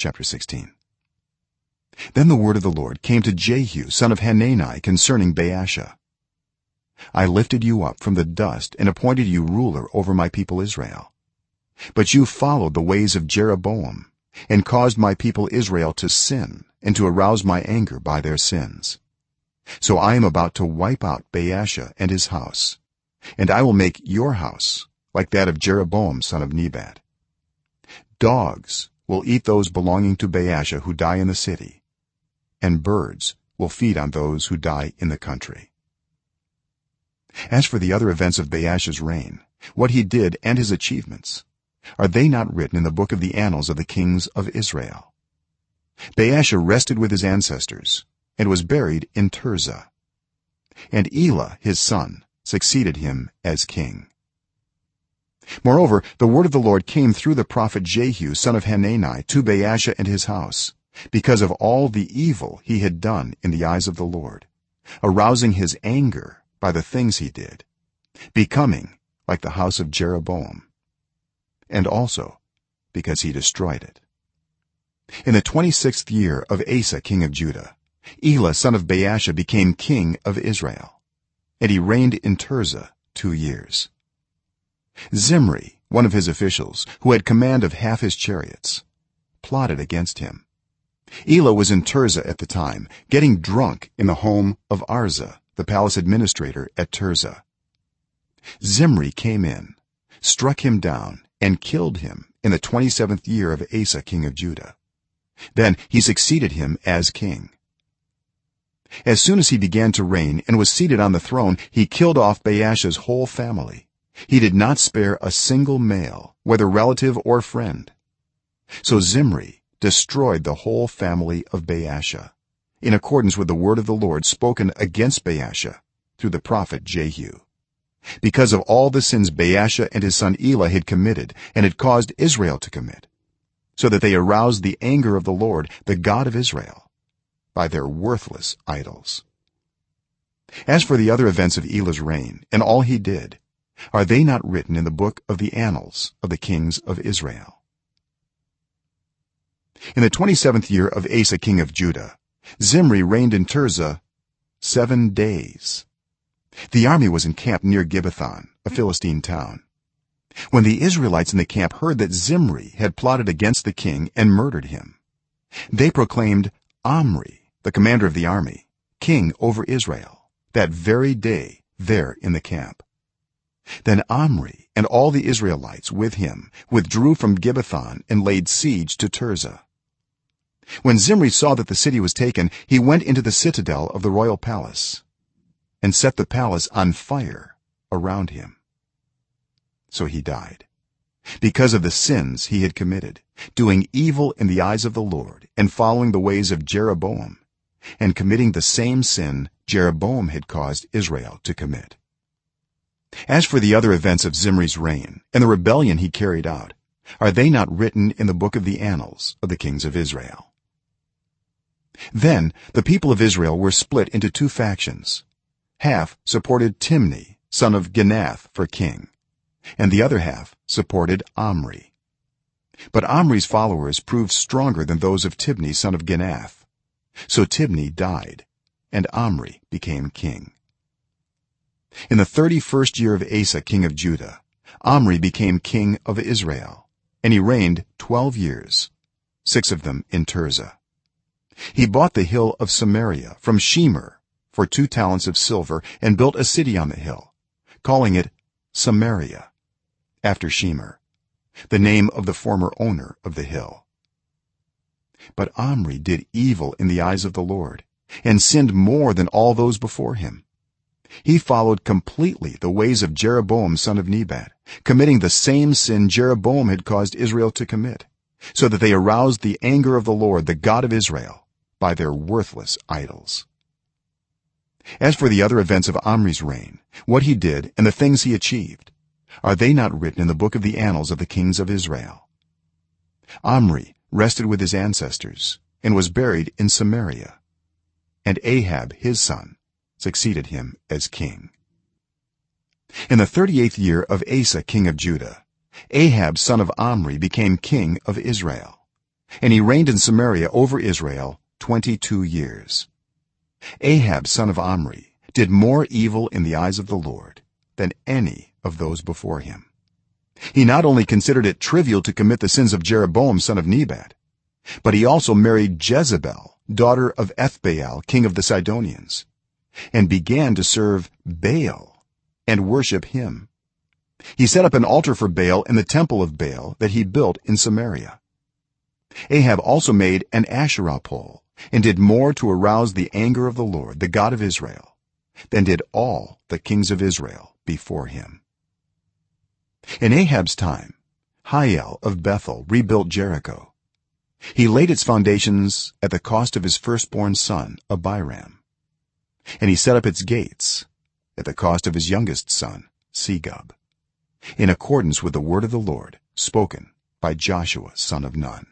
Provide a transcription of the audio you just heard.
chapter 16 then the word of the lord came to jehu son of hanani concerning baasha. I lifted you up from the dust and appointed you ruler over my people israel. But you followed the ways of jeroboam and caused my people israel to sin and to arouse my anger by their sins. So i am about to wipe out baasha and his house and i will make your house like that of jeroboam son of nebat. Dogs will eat those belonging to baasha who die in the city and birds will feed on those who die in the country. As for the other events of baasha's reign what he did and his achievements are they not written in the book of the annals of the kings of israel? Baasha rested with his ancestors and was buried in tirzah and elah his son succeeded him as king moreover the word of the lord came through the prophet jehu son of hanani to baasha and his house because of all the evil he had done in the eyes of the lord arousing his anger by the things he did becoming like the house of jeroboam and also because he destroyed it. In the 26th year of asa king of judah elah son of baasha became king of israel and he reigned in tirzah 2 years zimri one of his officials who had command of half his chariots plotted against him. Elah was in tirzah at the time getting drunk in the home of arza the palace administrator at tirzah zimri came in struck him down and killed him in the 27th year of asa king of judah. Then he succeeded him as king. As soon as he began to reign and was seated on the throne he killed off baasha's whole family he did not spare a single male whether relative or friend. So zimri destroyed the whole family of baasha in accordance with the word of the lord spoken against baasha through the prophet jehu. Because of all the sins baasha and his son elah had committed and had caused israel to commit so that they aroused the anger of the lord the god of israel by their worthless idols. As for the other events of elah's reign and all he did are they not written in the book of the annals of the kings of israel? In the 27th year of asa king of judah zimri reigned in tirzah 7 days. The army was encamped near gibbethon a philistine town. When the israelites in the camp heard that zimri had plotted against the king and murdered him they proclaimed omri the commander of the army king over israel that very day there in the camp then omri and all the israelites with him withdrew from gibbethon and laid siege to tirzah. When zimri saw that the city was taken he went into the citadel of the royal palace and set the palace on fire around him. So he died because of the sins he had committed doing evil in the eyes of the lord and following the ways of jeroboam and committing the same sin jeroboam had caused israel to commit as for the other events of zimri's reign and the rebellion he carried out are they not written in the book of the annals of the kings of israel? Then the people of israel were split into two factions half supported tibni son of ginath for king and the other half supported omri. But omri's followers proved stronger than those of tibni son of ginath so tibni died and omri became king in the 31st year of asa king of judah omri became king of israel and he reigned 12 years 6 of them in tirzah. He bought the hill of samaria from shemer for 2 talents of silver and built a city on the hill calling it samaria after shemer the name of the former owner of the hill. But omri did evil in the eyes of the lord and sinned more than all those before him he followed completely the ways of jeroboam son of nebat committing the same sin jeroboam had caused israel to commit so that they aroused the anger of the lord the god of israel by their worthless idols. As for the other events of omri's reign what he did and the things he achieved are they not written in the book of the annals of the kings of israel? Omri rested with his ancestors and was buried in samaria and ahab his son succeeded him as king. In the 38th year of asa king of judah ahab son of omri became king of israel and he reigned in samaria over israel 22 years. Ahab son of omri did more evil in the eyes of the lord than any of those before him. He not only considered it trivial to commit the sins of jeroboam son of nebat but he also married jezebel daughter of ethbaal king of the sidonians and began to serve baal and worship him. He set up an altar for baal in the temple of baal that he built in samaria. Ahab also made an asherah pole and did more to arouse the anger of the lord the god of israel than did all the kings of israel before him. In ahab's time hiel of bethel rebuilt jericho. He laid its foundations at the cost of his firstborn son abiram and he set up its gates at the cost of his youngest son segub in accordance with the word of the lord spoken by joshua son of nun